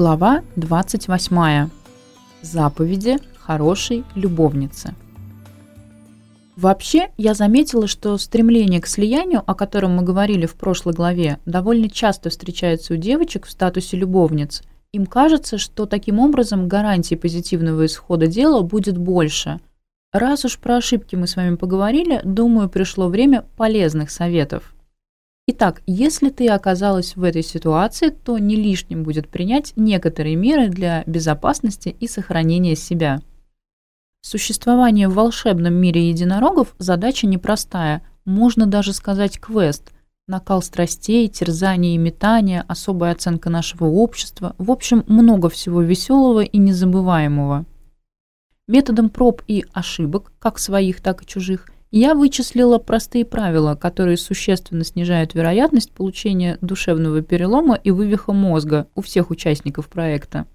глава 28. Заповеди хорошей любовницы. Вообще, я заметила, что стремление к слиянию, о котором мы говорили в прошлой главе, довольно часто встречается у девочек в статусе любовниц. Им кажется, что таким образом гарантии позитивного исхода дела будет больше. Раз уж про ошибки мы с вами поговорили, думаю, пришло время полезных советов. Итак, если ты оказалась в этой ситуации, то не лишним будет принять некоторые меры для безопасности и сохранения себя. Существование в волшебном мире единорогов – задача непростая, можно даже сказать квест. Накал страстей, терзания и метания, особая оценка нашего общества – в общем, много всего веселого и незабываемого. Методом проб и ошибок, как своих, так и чужих – я вычислила простые правила, которые существенно снижают вероятность получения душевного перелома и вывиха мозга у всех участников проекта.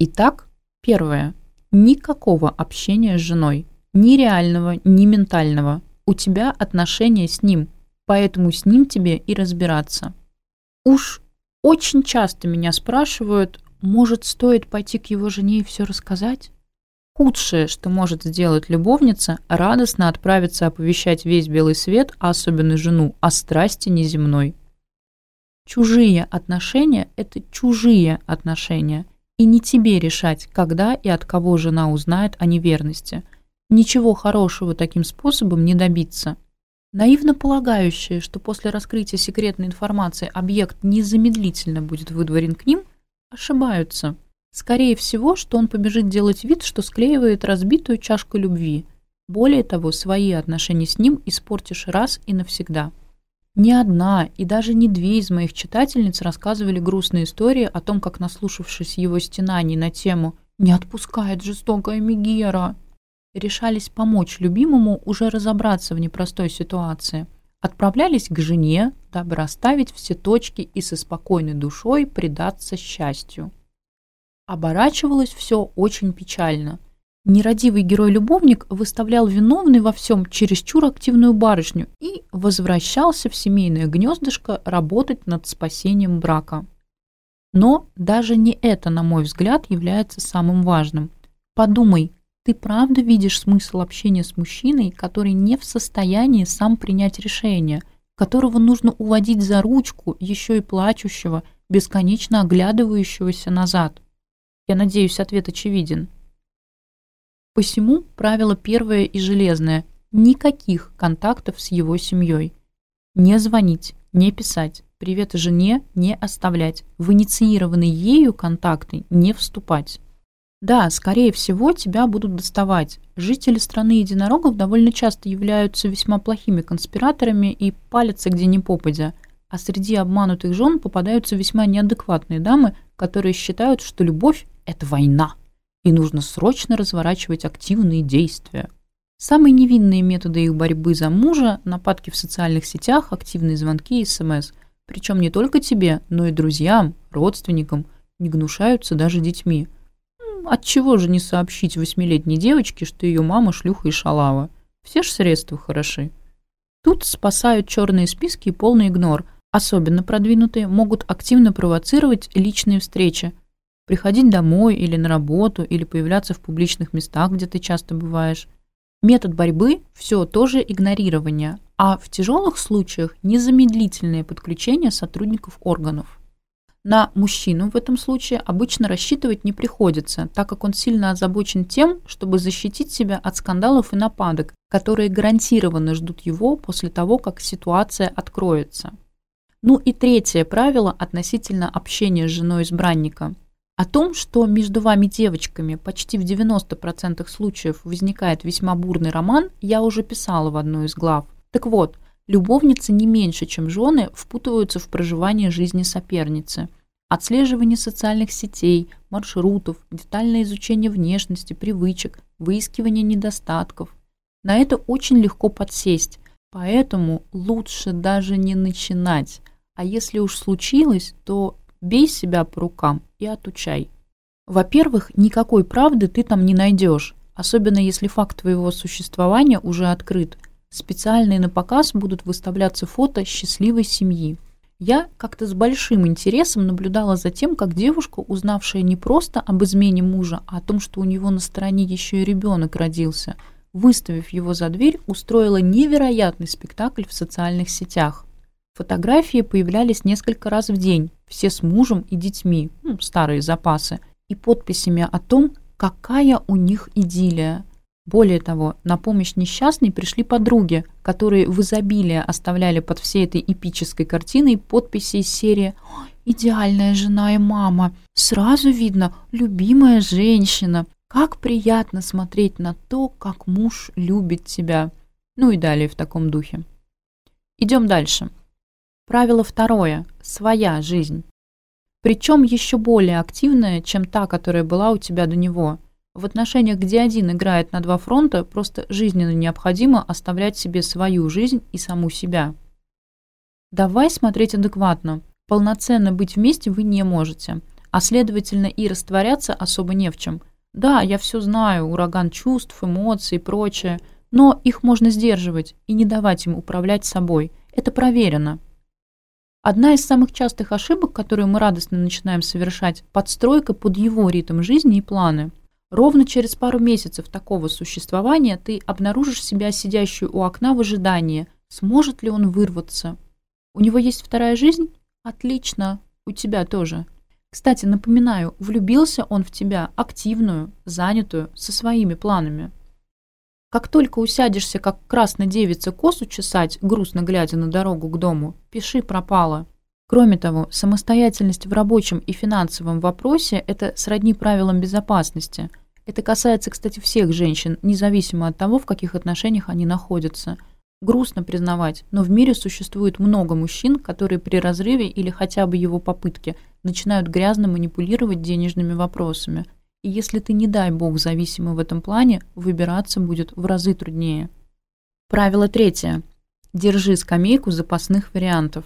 Итак, первое. Никакого общения с женой. Ни реального, ни ментального. У тебя отношения с ним, поэтому с ним тебе и разбираться. Уж очень часто меня спрашивают, может, стоит пойти к его жене и все рассказать? худшее, что может сделать любовница, радостно отправиться оповещать весь белый свет, а особенно жену, о страсти неземной. Чужие отношения – это чужие отношения, и не тебе решать, когда и от кого жена узнает о неверности. Ничего хорошего таким способом не добиться. Наивно полагающие, что после раскрытия секретной информации объект незамедлительно будет выдворен к ним, ошибаются. Скорее всего, что он побежит делать вид, что склеивает разбитую чашку любви. Более того, свои отношения с ним испортишь раз и навсегда. Ни одна и даже не две из моих читательниц рассказывали грустные истории о том, как, наслушавшись его стенаний на тему «Не отпускает жестокая Мегера», решались помочь любимому уже разобраться в непростой ситуации. Отправлялись к жене, дабы расставить все точки и со спокойной душой предаться счастью. оборачивалось все очень печально. Нерадивый герой-любовник выставлял виновный во всем чересчур активную барышню и возвращался в семейное гнездышко работать над спасением брака. Но даже не это, на мой взгляд, является самым важным. Подумай, ты правда видишь смысл общения с мужчиной, который не в состоянии сам принять решение, которого нужно уводить за ручку, еще и плачущего, бесконечно оглядывающегося назад? Я надеюсь, ответ очевиден. Посему правило первое и железное – никаких контактов с его семьей. Не звонить, не писать, привет жене не оставлять, в инициированные ею контакты не вступать. Да, скорее всего, тебя будут доставать. Жители страны единорогов довольно часто являются весьма плохими конспираторами и палятся где ни попадя. А среди обманутых жен попадаются весьма неадекватные дамы, которые считают, что любовь это война, и нужно срочно разворачивать активные действия. Самые невинные методы их борьбы за мужа – нападки в социальных сетях, активные звонки и СМС. Эм Причем не только тебе, но и друзьям, родственникам, не гнушаются даже детьми. Отчего же не сообщить восьмилетней девочке, что ее мама шлюха и шалава? Все ж средства хороши. Тут спасают черные списки и полный игнор. Особенно продвинутые могут активно провоцировать личные встречи – приходить домой или на работу, или появляться в публичных местах, где ты часто бываешь. Метод борьбы – все тоже игнорирование, а в тяжелых случаях незамедлительное подключение сотрудников органов. На мужчину в этом случае обычно рассчитывать не приходится, так как он сильно озабочен тем, чтобы защитить себя от скандалов и нападок, которые гарантированно ждут его после того, как ситуация откроется. Ну и третье правило относительно общения с женой избранника – о том, что между вами девочками почти в 90% случаев возникает весьма бурный роман, я уже писала в одной из глав. Так вот, любовницы не меньше, чем жены, впутываются в проживание жизни соперницы. Отслеживание социальных сетей, маршрутов, детальное изучение внешности, привычек, выискивание недостатков. На это очень легко подсесть, поэтому лучше даже не начинать. А если уж случилось, то Бей себя по рукам и отучай. Во-первых, никакой правды ты там не найдешь, особенно если факт твоего существования уже открыт. Специальные на показ будут выставляться фото счастливой семьи. Я как-то с большим интересом наблюдала за тем, как девушка, узнавшая не просто об измене мужа, а о том, что у него на стороне еще и ребенок родился, выставив его за дверь, устроила невероятный спектакль в социальных сетях. Фотографии появлялись несколько раз в день, все с мужем и детьми, ну, старые запасы, и подписями о том, какая у них идиллия. Более того, на помощь несчастной пришли подруги, которые в изобилии оставляли под всей этой эпической картиной подписи из серии «Идеальная жена и мама», «Сразу видно, любимая женщина», «Как приятно смотреть на то, как муж любит тебя», ну и далее в таком духе. Идем дальше. Правило второе – своя жизнь. Причем еще более активная, чем та, которая была у тебя до него. В отношениях, где один играет на два фронта, просто жизненно необходимо оставлять себе свою жизнь и саму себя. Давай смотреть адекватно. Полноценно быть вместе вы не можете, а следовательно и растворяться особо не в чем. Да, я все знаю, ураган чувств, эмоций и прочее, но их можно сдерживать и не давать им управлять собой. Это проверено. Одна из самых частых ошибок, которые мы радостно начинаем совершать, подстройка под его ритм жизни и планы. Ровно через пару месяцев такого существования ты обнаружишь себя сидящую у окна в ожидании, сможет ли он вырваться. У него есть вторая жизнь? Отлично, у тебя тоже. Кстати, напоминаю, влюбился он в тебя активную, занятую, со своими планами. Как только усядешься, как красная девица, косу чесать, грустно глядя на дорогу к дому, пиши пропало. Кроме того, самостоятельность в рабочем и финансовом вопросе – это сродни правилам безопасности. Это касается, кстати, всех женщин, независимо от того, в каких отношениях они находятся. Грустно признавать, но в мире существует много мужчин, которые при разрыве или хотя бы его попытке начинают грязно манипулировать денежными вопросами – и если ты, не дай бог, зависимый в этом плане, выбираться будет в разы труднее. Правило третье. Держи скамейку запасных вариантов.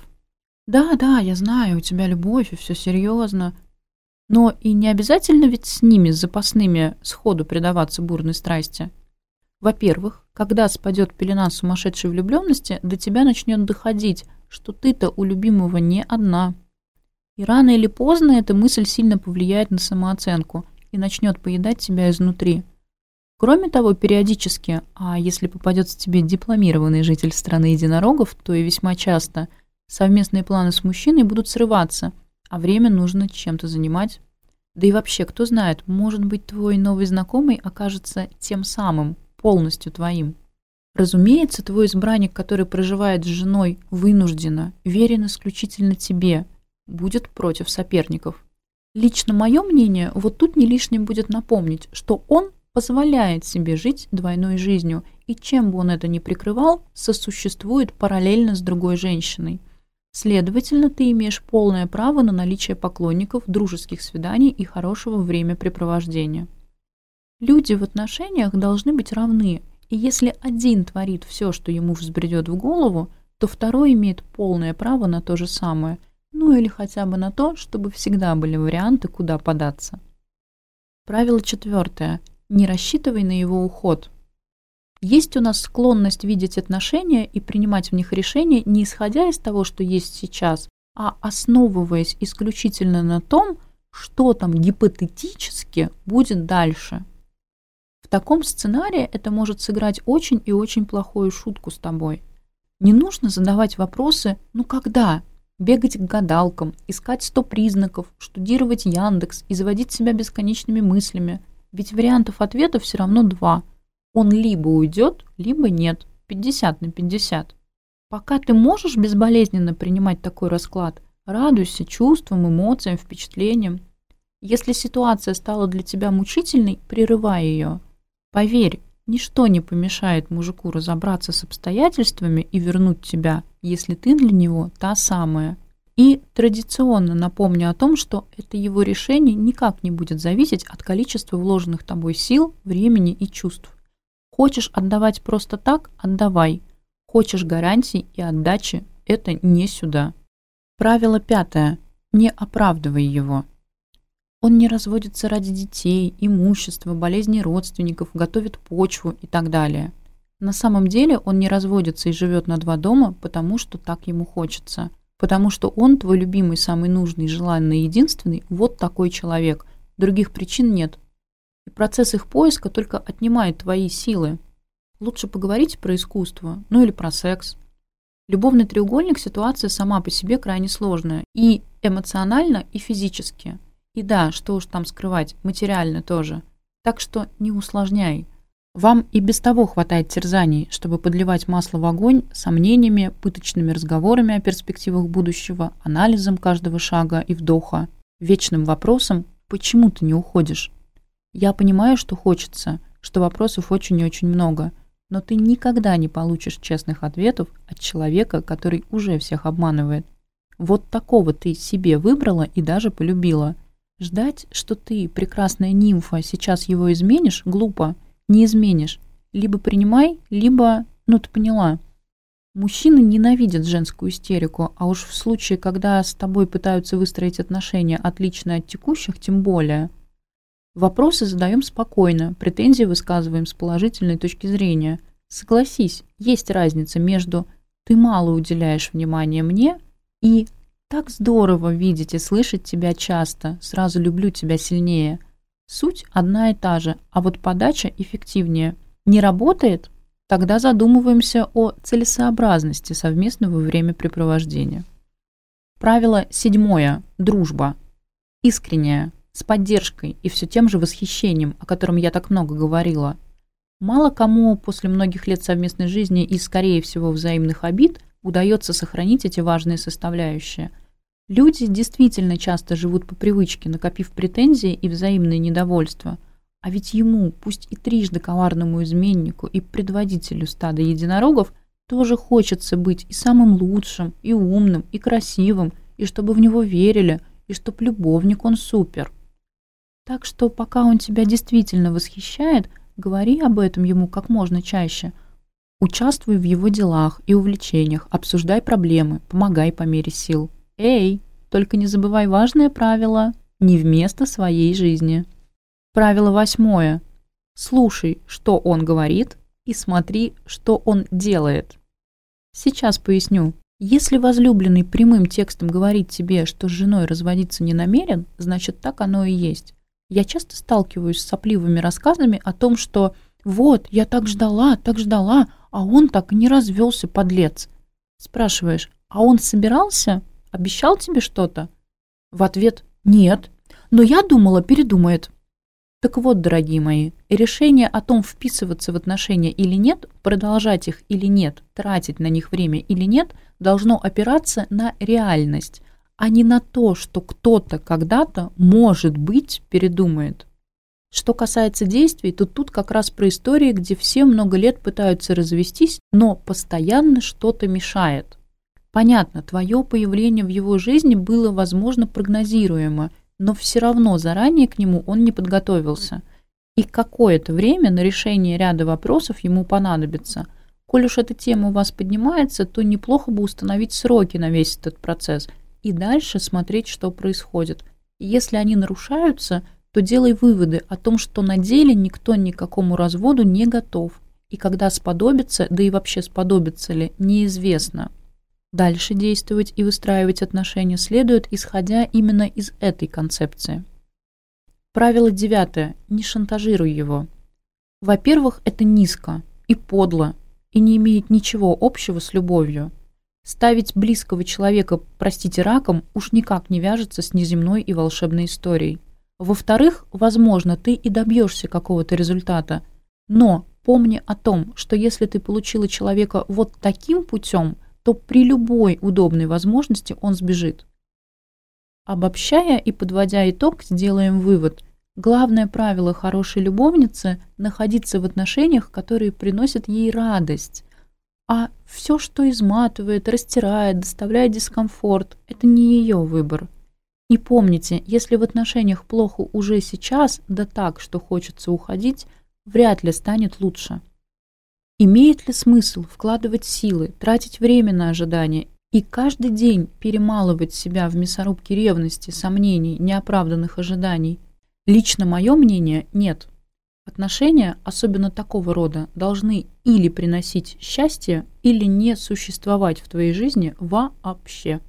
Да, да, я знаю, у тебя любовь, и все серьезно. Но и не обязательно ведь с ними, с запасными, сходу предаваться бурной страсти. Во-первых, когда спадет пелена сумасшедшей влюбленности, до тебя начнет доходить, что ты-то у любимого не одна. И рано или поздно эта мысль сильно повлияет на самооценку – и начнет поедать тебя изнутри. Кроме того, периодически, а если попадется тебе дипломированный житель страны единорогов, то и весьма часто, совместные планы с мужчиной будут срываться, а время нужно чем-то занимать. Да и вообще, кто знает, может быть, твой новый знакомый окажется тем самым, полностью твоим. Разумеется, твой избранник, который проживает с женой вынужденно, верен исключительно тебе, будет против соперников лично мое мнение, вот тут не лишним будет напомнить, что он позволяет себе жить двойной жизнью, и чем бы он это ни прикрывал, сосуществует параллельно с другой женщиной. Следовательно, ты имеешь полное право на наличие поклонников, дружеских свиданий и хорошего времяпрепровождения. Люди в отношениях должны быть равны, и если один творит все, что ему взбредет в голову, то второй имеет полное право на то же самое, ну или хотя бы на то, чтобы всегда были варианты, куда податься. Правило четвертое. Не рассчитывай на его уход. Есть у нас склонность видеть отношения и принимать в них решения не исходя из того, что есть сейчас, а основываясь исключительно на том, что там гипотетически будет дальше. В таком сценарии это может сыграть очень и очень плохую шутку с тобой. Не нужно задавать вопросы «ну когда?», бегать к гадалкам, искать сто признаков, штудировать Яндекс и заводить себя бесконечными мыслями. Ведь вариантов ответа все равно два. Он либо уйдет, либо нет. 50 на 50. Пока ты можешь безболезненно принимать такой расклад, радуйся чувствам, эмоциям, впечатлениям. Если ситуация стала для тебя мучительной, прерывай ее. Поверь, Ничто не помешает мужику разобраться с обстоятельствами и вернуть тебя, если ты для него та самая. И традиционно напомню о том, что это его решение никак не будет зависеть от количества вложенных тобой сил, времени и чувств. Хочешь отдавать просто так – отдавай. Хочешь гарантий и отдачи – это не сюда. Правило пятое. Не оправдывай его. Он не разводится ради детей, имущества, болезней родственников, готовит почву и так далее. На самом деле он не разводится и живет на два дома, потому что так ему хочется. Потому что он твой любимый, самый нужный, желанный, единственный, вот такой человек. Других причин нет. И процесс их поиска только отнимает твои силы. Лучше поговорить про искусство, ну или про секс. Любовный треугольник – ситуация сама по себе крайне сложная. И эмоционально, и физически. И да, что уж там скрывать, материально тоже. Так что не усложняй. Вам и без того хватает терзаний, чтобы подливать масло в огонь сомнениями, пыточными разговорами о перспективах будущего, анализом каждого шага и вдоха, вечным вопросом «почему ты не уходишь?». Я понимаю, что хочется, что вопросов очень и очень много, но ты никогда не получишь честных ответов от человека, который уже всех обманывает. Вот такого ты себе выбрала и даже полюбила. Ждать, что ты, прекрасная нимфа, сейчас его изменишь, глупо – не изменишь. Либо принимай, либо, ну ты поняла. Мужчины ненавидят женскую истерику, а уж в случае, когда с тобой пытаются выстроить отношения отличные от текущих, тем более. Вопросы задаем спокойно, претензии высказываем с положительной точки зрения. Согласись, есть разница между «ты мало уделяешь внимания мне» и «так здорово видеть и слышать тебя часто, сразу люблю тебя сильнее». Суть одна и та же, а вот подача эффективнее. Не работает? Тогда задумываемся о целесообразности совместного времяпрепровождения. Правило седьмое. Дружба. Искренняя, с поддержкой и все тем же восхищением, о котором я так много говорила. Мало кому после многих лет совместной жизни и, скорее всего, взаимных обид удается сохранить эти важные составляющие. Люди действительно часто живут по привычке, накопив претензии и взаимное недовольство. А ведь ему, пусть и трижды коварному изменнику и предводителю стада единорогов, тоже хочется быть и самым лучшим, и умным, и красивым, и чтобы в него верили, и чтоб любовник он супер. Так что пока он тебя действительно восхищает, говори об этом ему как можно чаще – Участвуй в его делах и увлечениях, обсуждай проблемы, помогай по мере сил. Эй, только не забывай важное правило – не вместо своей жизни. Правило восьмое. Слушай, что он говорит, и смотри, что он делает. Сейчас поясню. Если возлюбленный прямым текстом говорит тебе, что с женой разводиться не намерен, значит так оно и есть. Я часто сталкиваюсь с сопливыми рассказами о том, что «вот, я так ждала, так ждала, а он так и не развелся, подлец. Спрашиваешь, а он собирался? Обещал тебе что-то? В ответ «нет», но я думала, передумает. Так вот, дорогие мои, решение о том, вписываться в отношения или нет, продолжать их или нет, тратить на них время или нет, должно опираться на реальность, а не на то, что кто-то когда-то, может быть, передумает. Что касается действий, то тут как раз про истории, где все много лет пытаются развестись, но постоянно что-то мешает. Понятно, твое появление в его жизни было, возможно, прогнозируемо, но все равно заранее к нему он не подготовился. И какое-то время на решение ряда вопросов ему понадобится. Коль уж эта тема у вас поднимается, то неплохо бы установить сроки на весь этот процесс и дальше смотреть, что происходит. Если они нарушаются – то делай выводы о том, что на деле никто ни к какому разводу не готов. И когда сподобится, да и вообще сподобится ли, неизвестно. Дальше действовать и выстраивать отношения следует, исходя именно из этой концепции. Правило девятое. Не шантажируй его. Во-первых, это низко и подло, и не имеет ничего общего с любовью. Ставить близкого человека, простите, раком, уж никак не вяжется с неземной и волшебной историей. Во-вторых, возможно, ты и добьешься какого-то результата, но помни о том, что если ты получила человека вот таким путем – то при любой удобной возможности он сбежит. Обобщая и подводя итог, сделаем вывод. Главное правило хорошей любовницы – находиться в отношениях, которые приносят ей радость. А все, что изматывает, растирает, доставляет дискомфорт – это не ее выбор. И помните, если в отношениях плохо уже сейчас, да так, что хочется уходить, вряд ли станет лучше. Имеет ли смысл вкладывать силы, тратить время на ожидание и каждый день перемалывать себя в мясорубке ревности, сомнений, неоправданных ожиданий? Лично мое мнение – нет. Отношения, особенно такого рода, должны или приносить счастье, или не существовать в твоей жизни вообще.